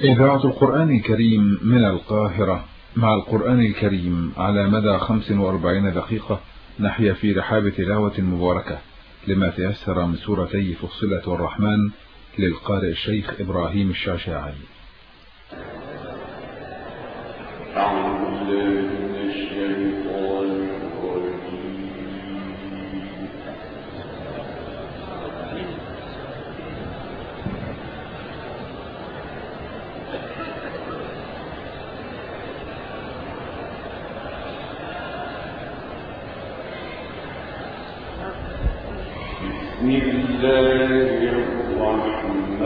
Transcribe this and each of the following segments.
إذاعة القرآن الكريم من القاهرة. مع القرآن الكريم على مدى 45 دقيقة نحيا في رحاب تلاوة مباركة لما تيسر من سورتي فصلة الرحمن للقارئ الشيخ إبراهيم الشاشاعي الرحمن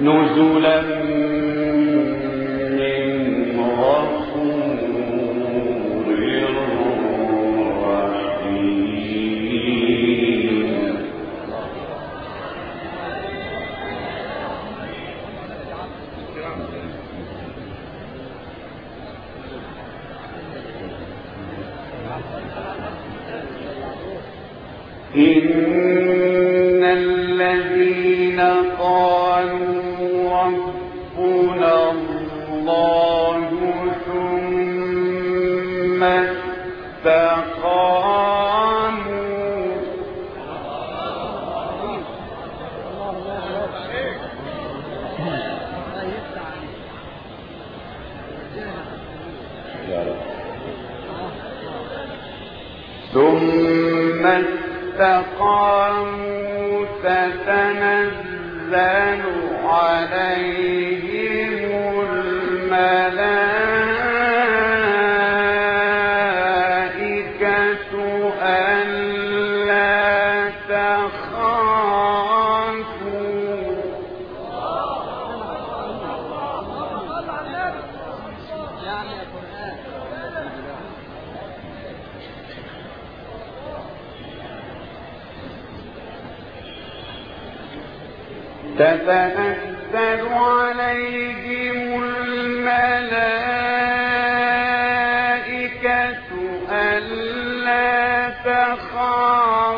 نزلا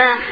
mensaje.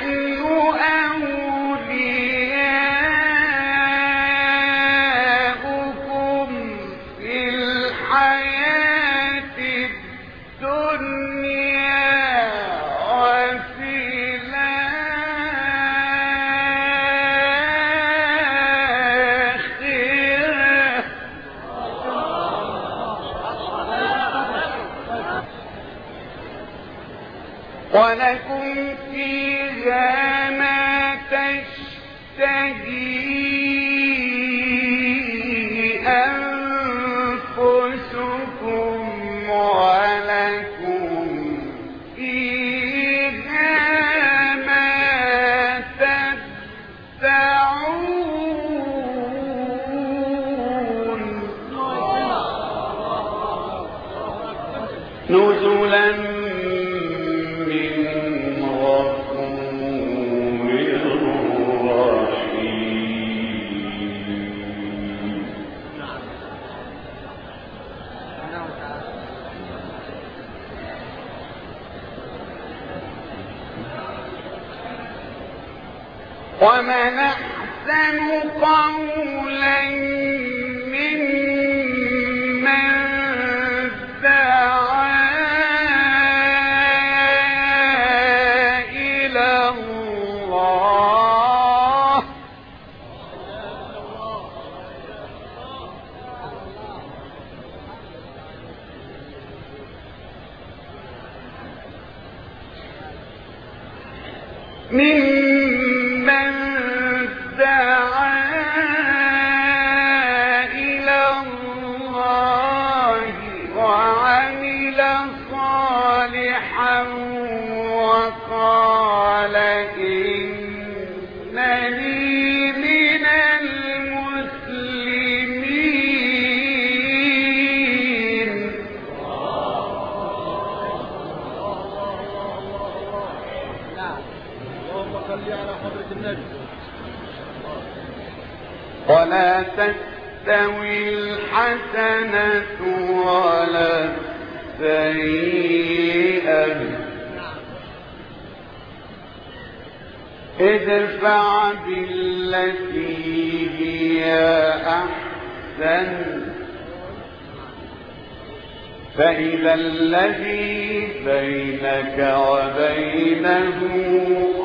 إلى الذي بينك وبينه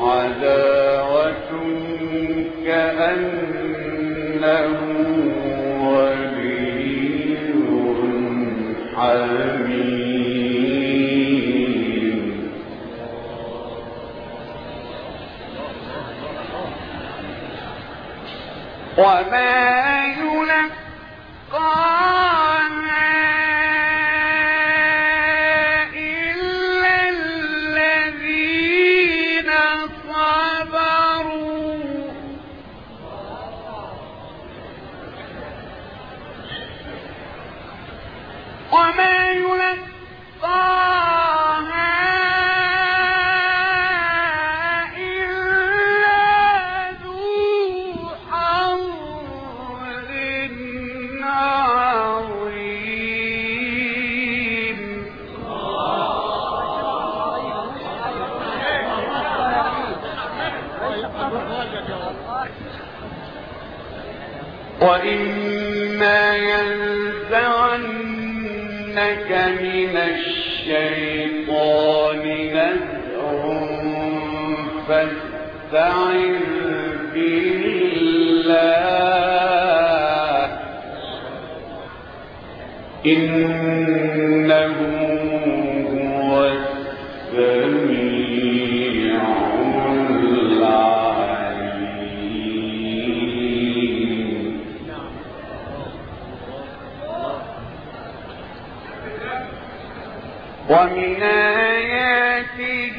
عداوة كأنه ولي حميم. وما إنه هو السميع العليم. ومن آياته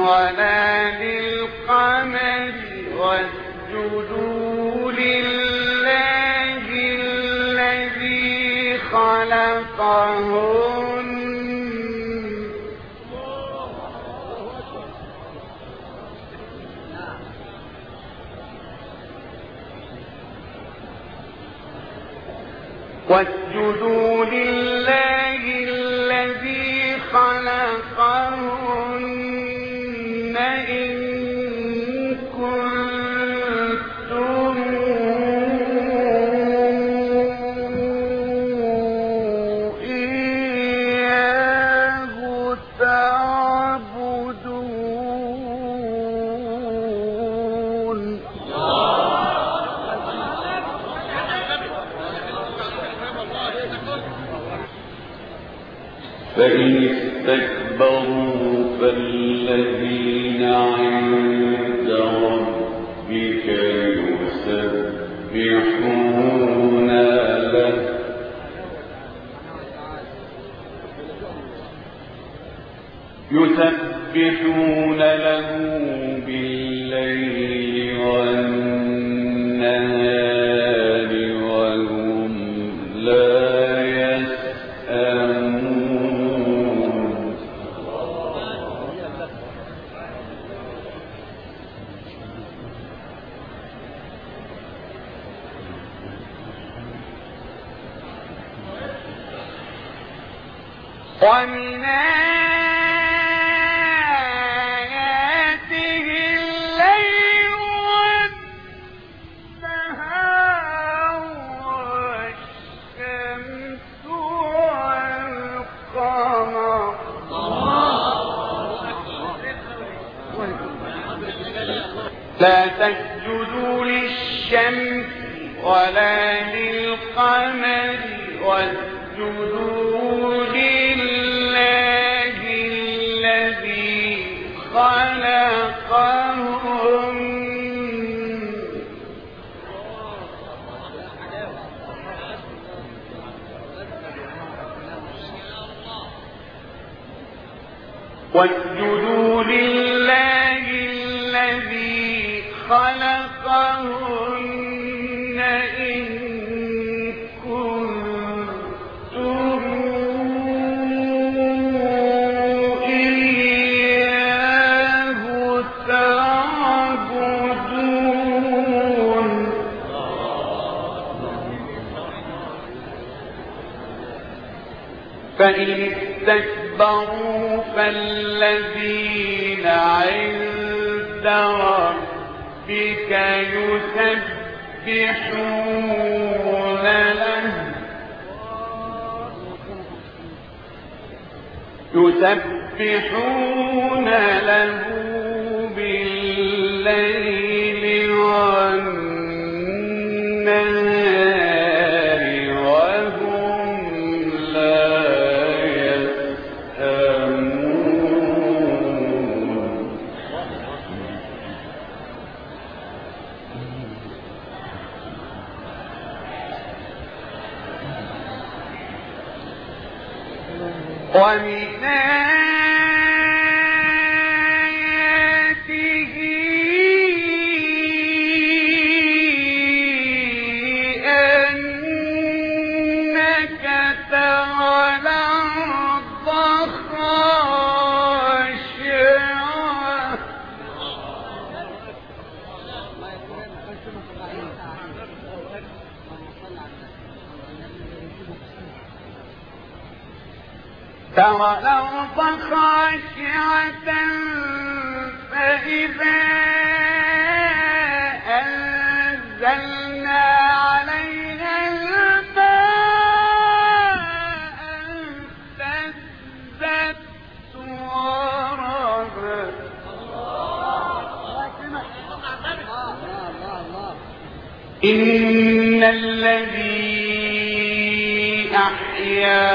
ولا للقمر واسجدوا لله الذي خلقهن. واسجدوا لله فإن استكبروا فالذين عند ربك يسبحون له. يسبحون له فإن استكبروا فالذين عند ربك يسبحون له. يسبحون له. ومن فإذا أنزلنا عليها الماء إن الذي أحياها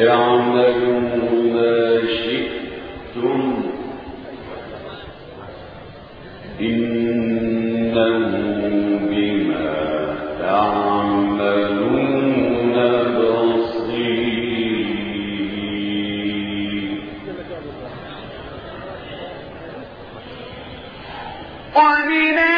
اعملوا ما شئتم إنه بما تعملون بصير ومن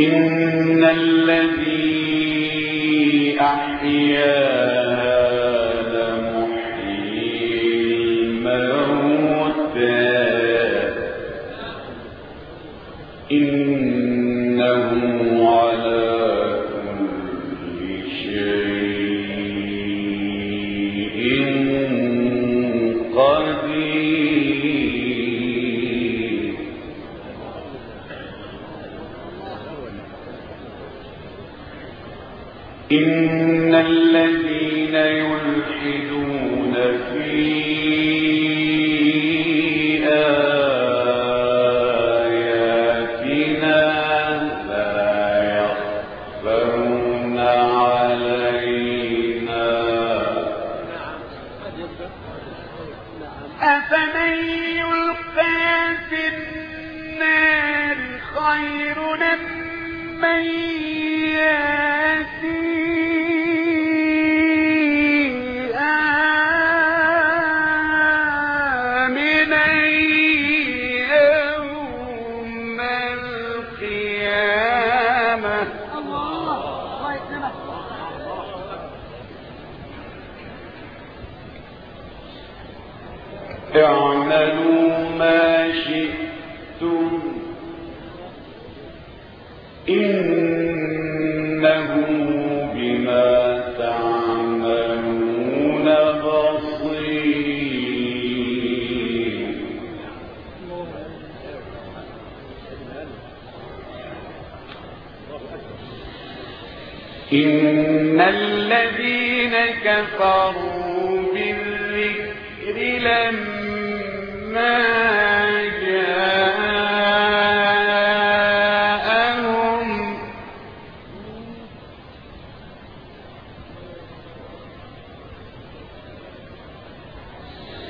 إن الذي أحياها لمحيي الموتى إنه على كل شيء قدير إن الذين يلحدون في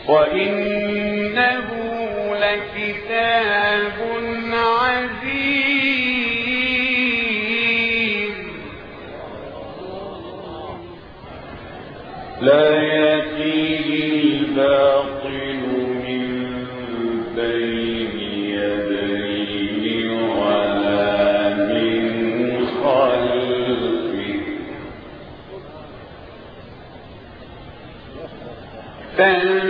وإنه لكتاب عزيز. لا يأتيه الباطل من بين يديه ولا من خلفه. تنزيل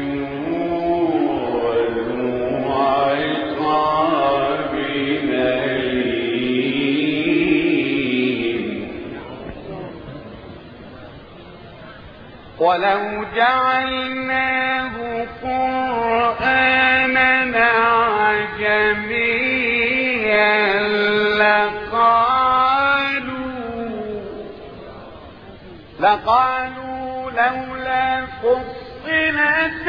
ولو جعلناه قرآنا عجميا لقالوا لقالوا لولا فصلت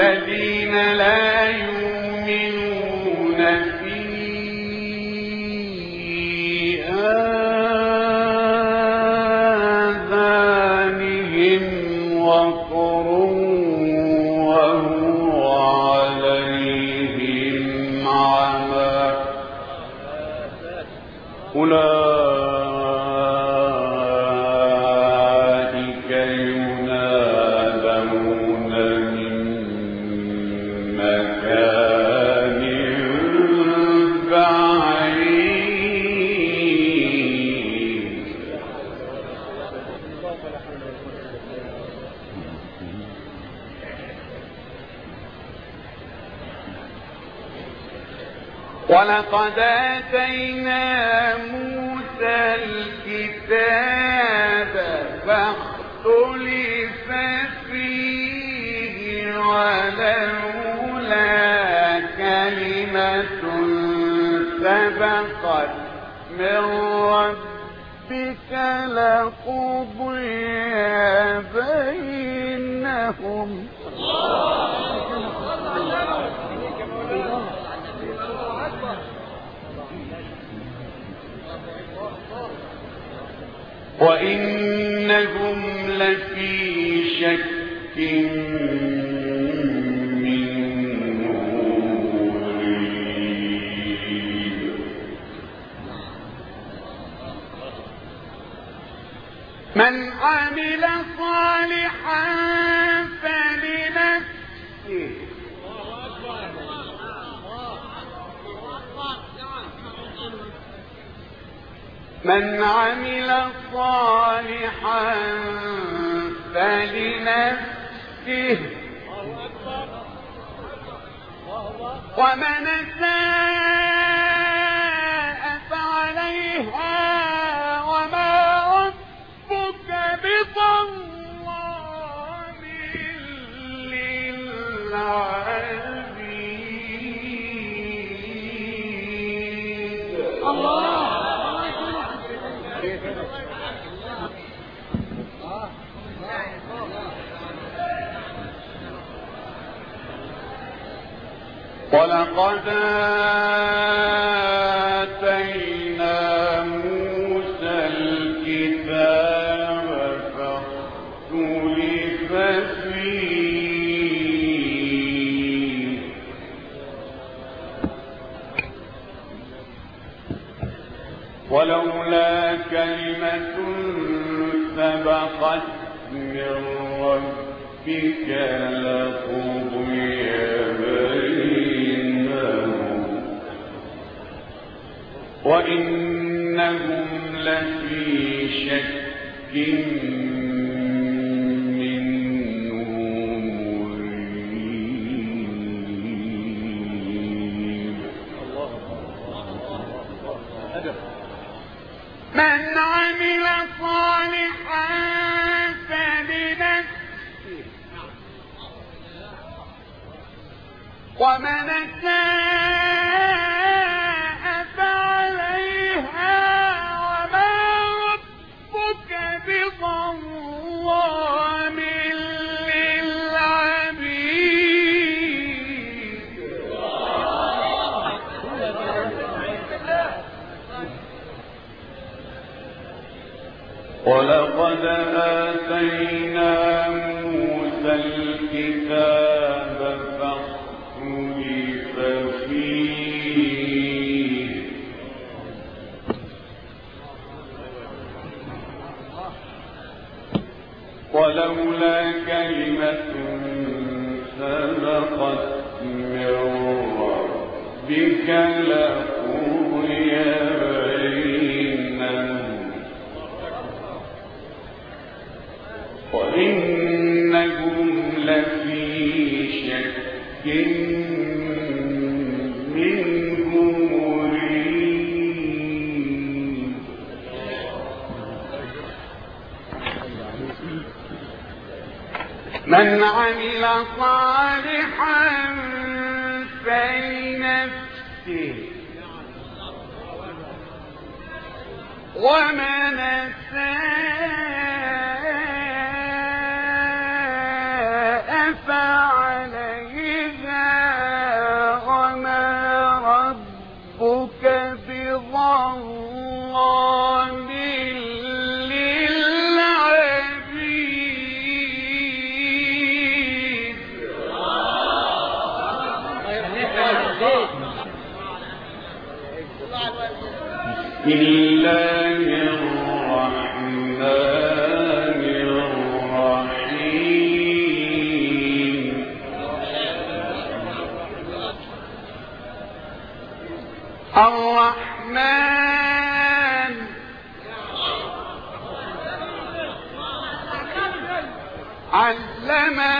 الذين لا ولقد آتينا موسى الكتاب فاختلف فيه ولولا كلمة سبقت من ربك لقضي بينهم. وإنهم لفي شك من عمل صالحا فلنفسه. من عمل صالحا فلنفسه. ومن ساء فعليها وما ربك بظلام للعبيد. ولقد آتينا موسى الكتاب فاختلف فيه. ولولا كلمة سبقت من ربك لقضي وإنهم لفي شك منه مريب من عمل صالحا فلنفسه. ومن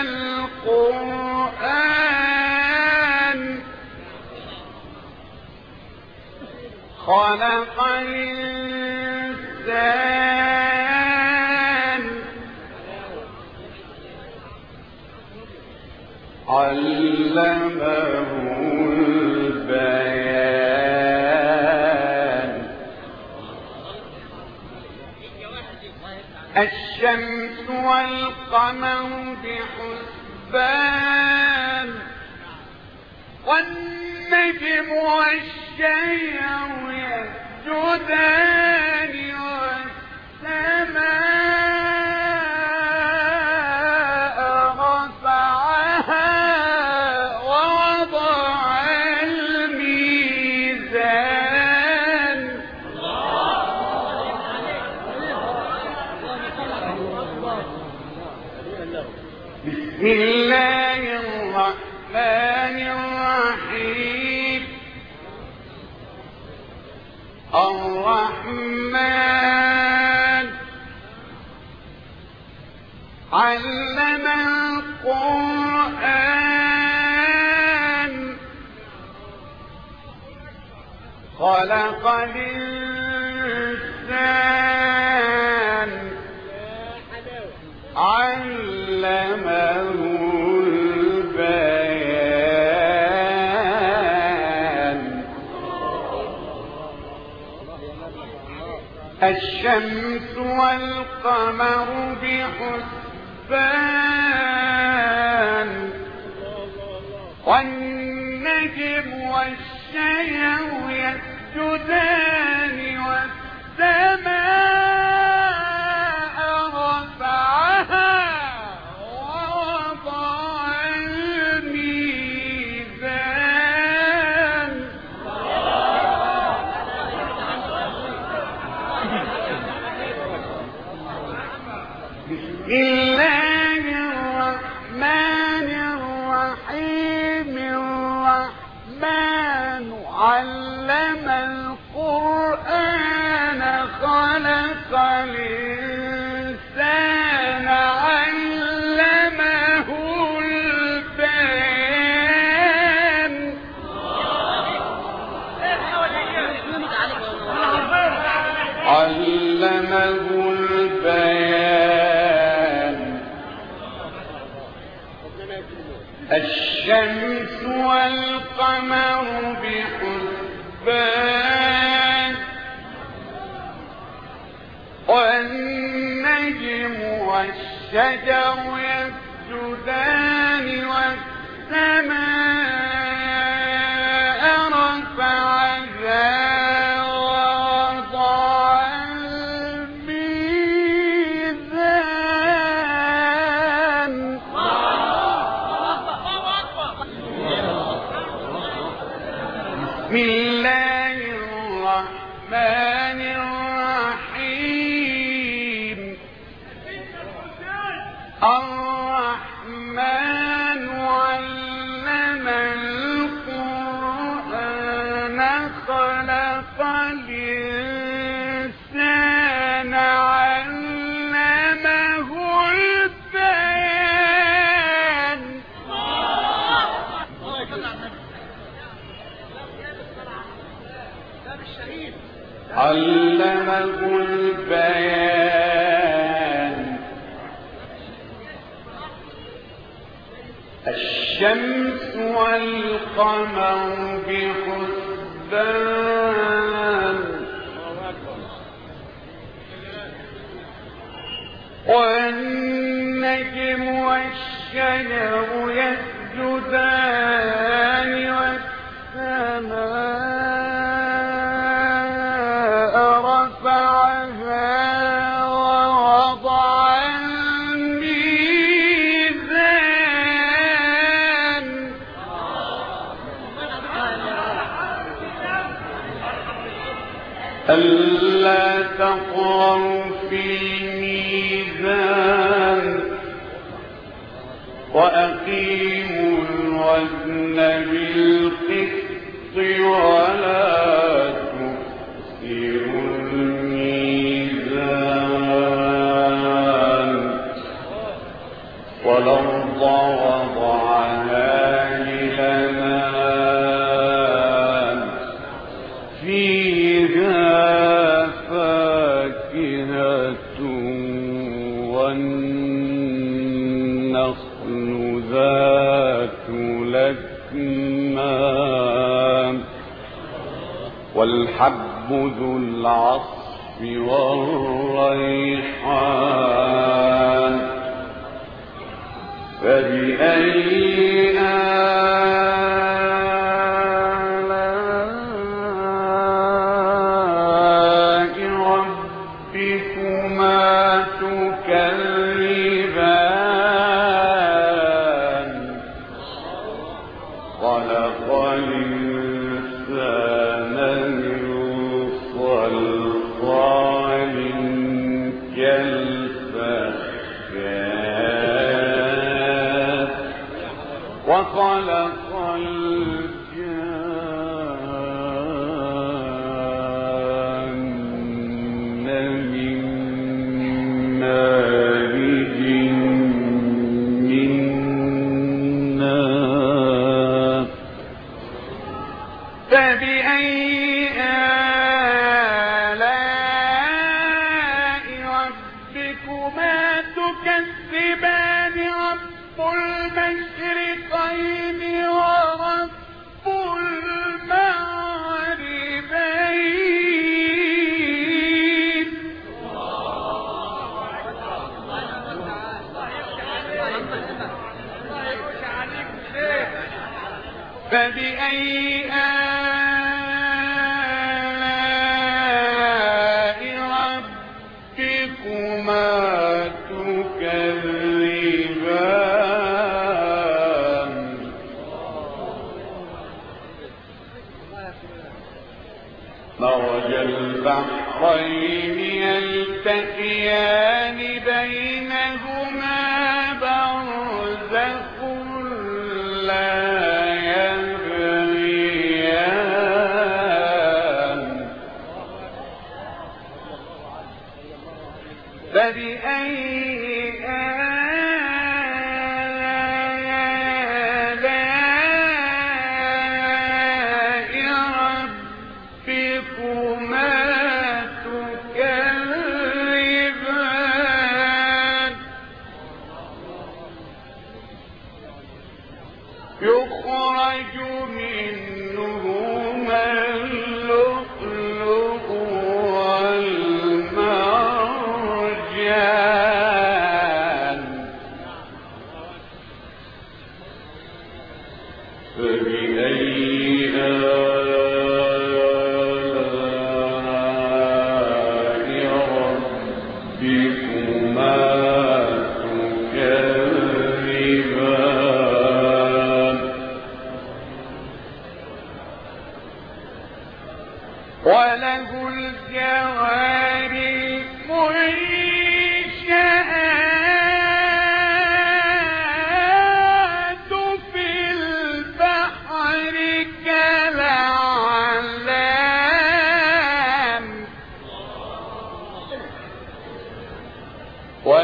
القرآن. خلق الإنسان. علمه البيان. الشمس والقمر بحسبان والنجم والشجر يسجدان والسماء علم القرآن خلق الإنسان علمه البيان الشمس والقمر بحسبان والنجم والشجر يسجدان والسماء والشجر يسجدان والسماء الرحمن والنجم والشجر يسجدان. والنخل ذات والحب ذو العصف والريحان. فبأي آه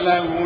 له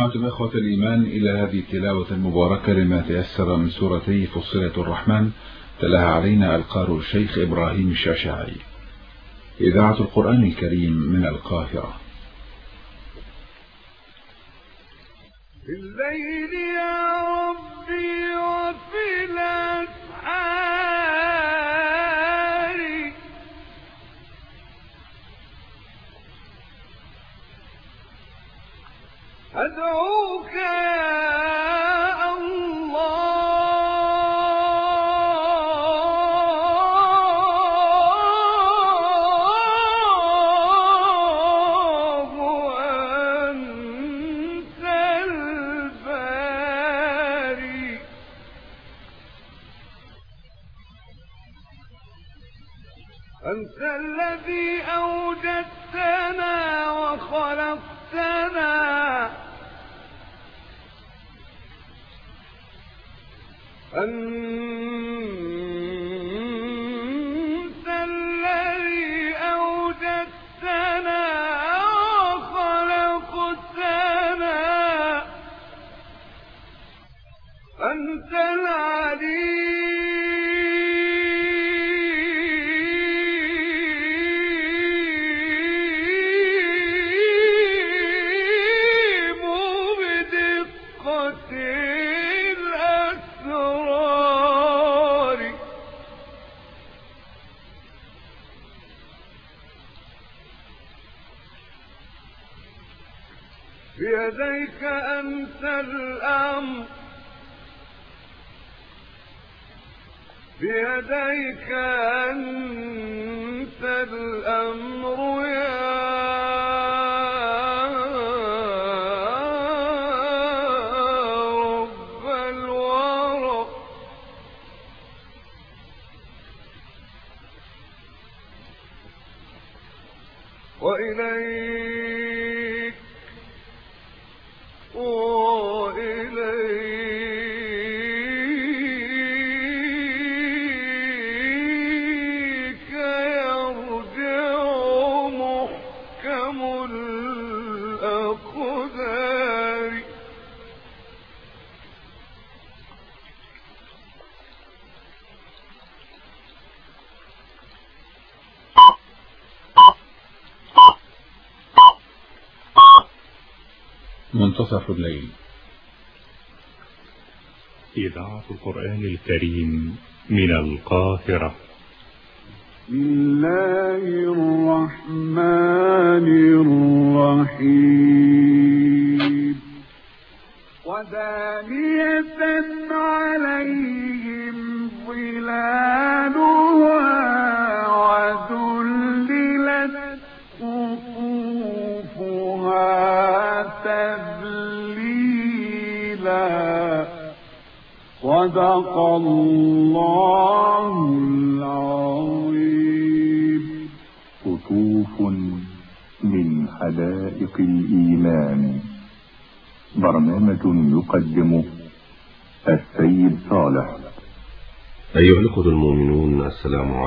استمعتم إخوة الإيمان إلى هذه التلاوة المباركة لما تيسر من سورتي فصلة الرحمن تلاها علينا القار الشيخ إبراهيم الشاشعي. إذاعة القرآن الكريم من القاهرة. الليل يا ربي وفي أدعوك يا بيديك أنت الأمر. منتصف الليل. إذاعة القرآن الكريم من القاهرة.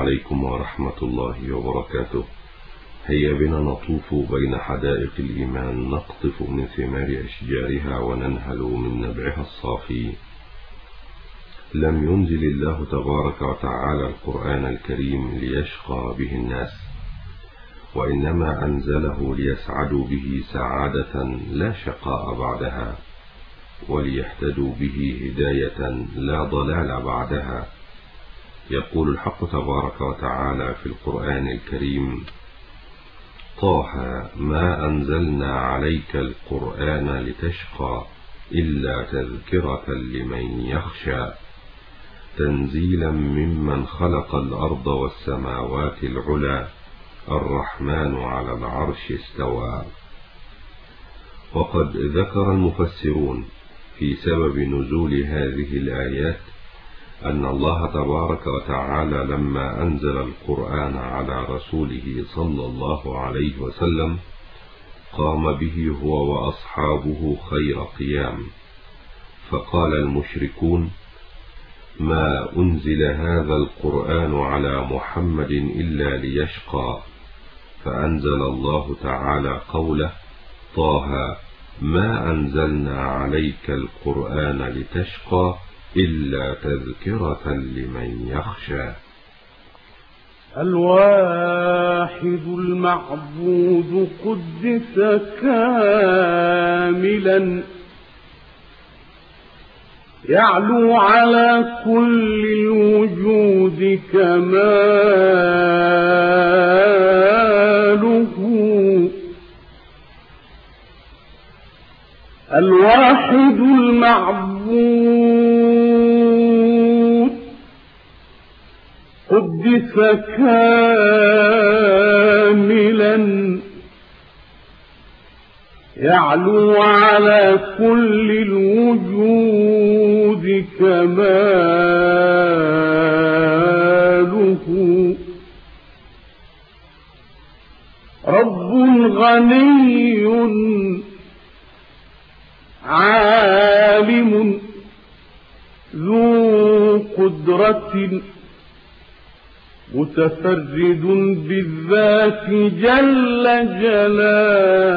عليكم ورحمة الله وبركاته. هيا بنا نطوف بين حدائق الإيمان نقطف من ثمار أشجارها وننهل من نبعها الصافي. لم ينزل الله تبارك وتعالى القرآن الكريم ليشقى به الناس وإنما أنزله ليسعدوا به سعادة لا شقاء بعدها وليهتدوا به هداية لا ضلال بعدها. يقول الحق تبارك وتعالى في القرآن الكريم طه ما أنزلنا عليك القرآن لتشقى إلا تذكرة لمن يخشى تنزيلا ممن خلق الأرض والسماوات العلى الرحمن على العرش استوى. وقد ذكر المفسرون في سبب نزول هذه الآيات أن الله تبارك وتعالى لما أنزل القرآن على رسوله صلى الله عليه وسلم قام به هو وأصحابه خير قيام. فقال المشركون ما أنزل هذا القرآن على محمد إلا ليشقى فأنزل الله تعالى قوله طه ما أنزلنا عليك القرآن لتشقى؟ إلا تذكرة لمن يخشى. الواحد المعبود قدس كاملا. يعلو على كل الوجود كماله الواحد المعبود قدس كاملا. يعلو على كل الوجود كماله رب غني عالم ذو قدرة متفرد بالذات جل جلاله.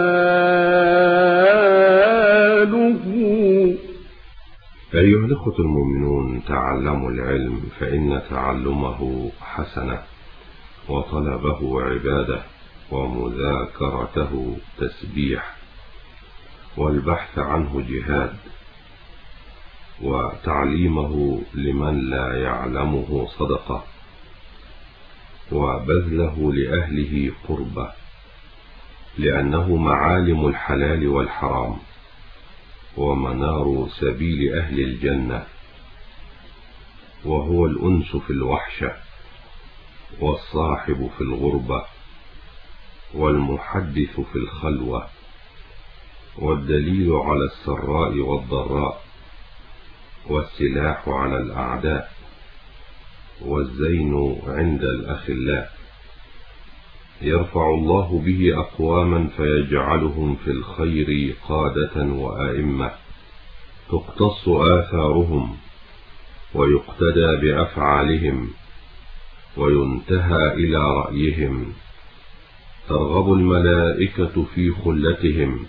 أيها الأخوة المؤمنون تعلموا العلم فإن تعلمه حسنة وطلبه عبادة ومذاكرته تسبيح والبحث عنه جهاد وتعليمه لمن لا يعلمه صدقة. وبذله لأهله قربة لأنه معالم الحلال والحرام ومنار سبيل أهل الجنة وهو الأنس في الوحشة والصاحب في الغربة والمحدث في الخلوة والدليل على السراء والضراء والسلاح على الأعداء. والزين عند الأخلاء يرفع الله به أقواما فيجعلهم في الخير قادة وآئمة. تقتص آثارهم ويقتدى بأفعالهم وينتهى إلى رأيهم. ترغب الملائكة في خلتهم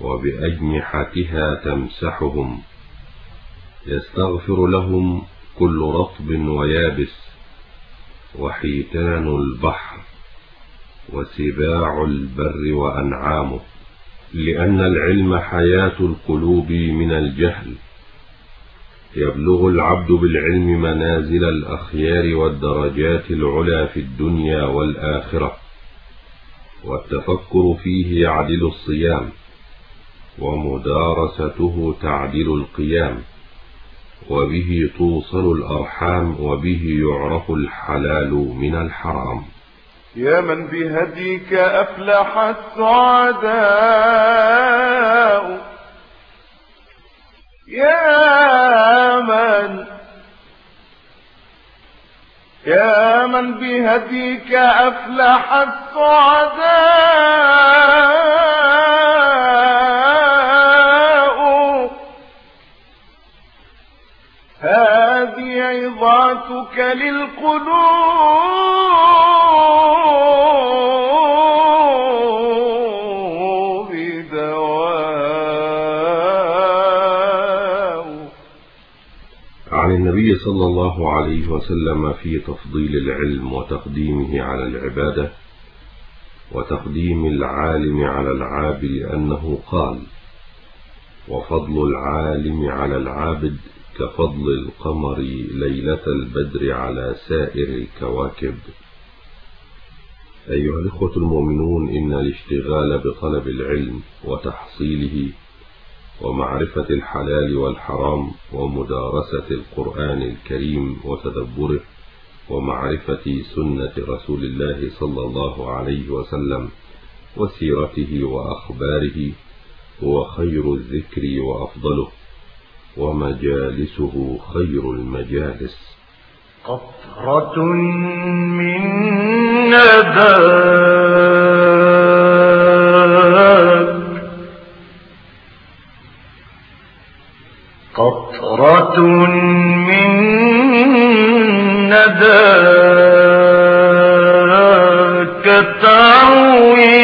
وبأجنحتها تمسحهم. يستغفر لهم كل رطب ويابس وحيتان البحر وسباع البر وأنعامه لأن العلم حياة القلوب من الجهل. يبلغ العبد بالعلم منازل الأخيار والدرجات العلى في الدنيا والآخرة والتفكر فيه يعدل الصيام ومدارسته تعدل القيام. وبه توصل الأرحام وبه يعرف الحلال من الحرام. يا من بهديك أفلح السعداء يا من يا من بهديك أفلح السعداء عظاتك للقلوب دواء. عن النبي صلى الله عليه وسلم في تفضيل العلم وتقديمه على العبادة وتقديم العالم على العابد أنه قال وفضل العالم على العابد كفضل القمر ليلة البدر على سائر الكواكب. أيها الإخوة المؤمنون إن الاشتغال بطلب العلم وتحصيله ومعرفة الحلال والحرام ومدارسة القرآن الكريم وتدبره ومعرفة سنة رسول الله صلى الله عليه وسلم وسيرته وأخباره هو خير الذكر وأفضله. ومجالسه خير المجالس. قطرة من نداك قطرة من نداك تعوي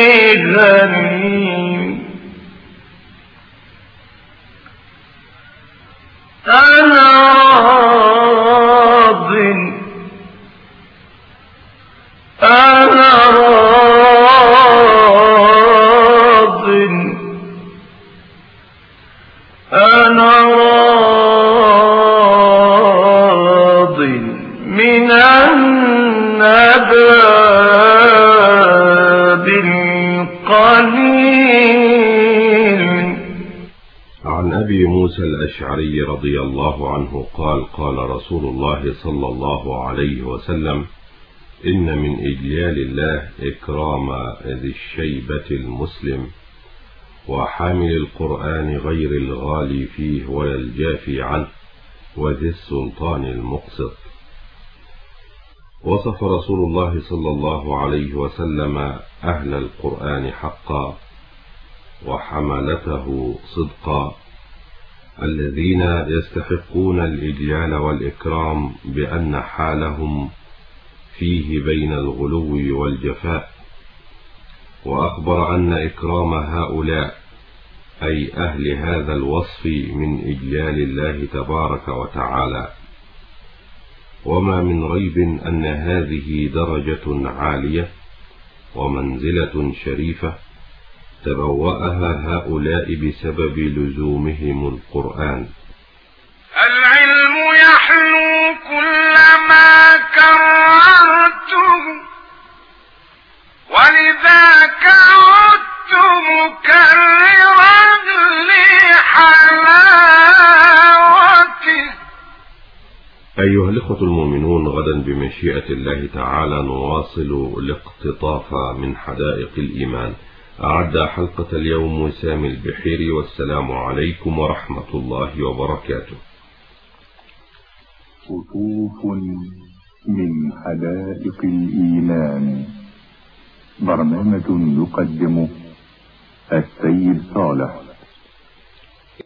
رضي الله عنه قال قال رسول الله صلى الله عليه وسلم إن من إجلال الله إكرام ذي الشيبة المسلم وحامل القرآن غير الغالي فيه ولا الجافي عنه وذي السلطان المقسط. وصف رسول الله صلى الله عليه وسلم أهل القرآن حقا وحملته صدقا. الذين يستحقون الإجلال والإكرام بأن حالهم فيه بين الغلو والجفاء. وأخبر أن إكرام هؤلاء أي أهل هذا الوصف من إجلال الله تبارك وتعالى. وما من ريب أن هذه درجة عالية ومنزلة شريفة تبوأها هؤلاء بسبب لزومهم القرآن. العلم يحلو كلما كررته ولذاك عدت مكررا لحلاوته. أيها الإخوة المؤمنون غدا بمشيئة الله تعالى نواصل الاقتطاف من حدائق الإيمان. أعد حلقة اليوم وسام البحير والسلام عليكم ورحمة الله وبركاته. قطوف من حدائق الإيمان. برنامج يقدم السيد صالح.